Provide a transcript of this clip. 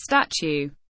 statue.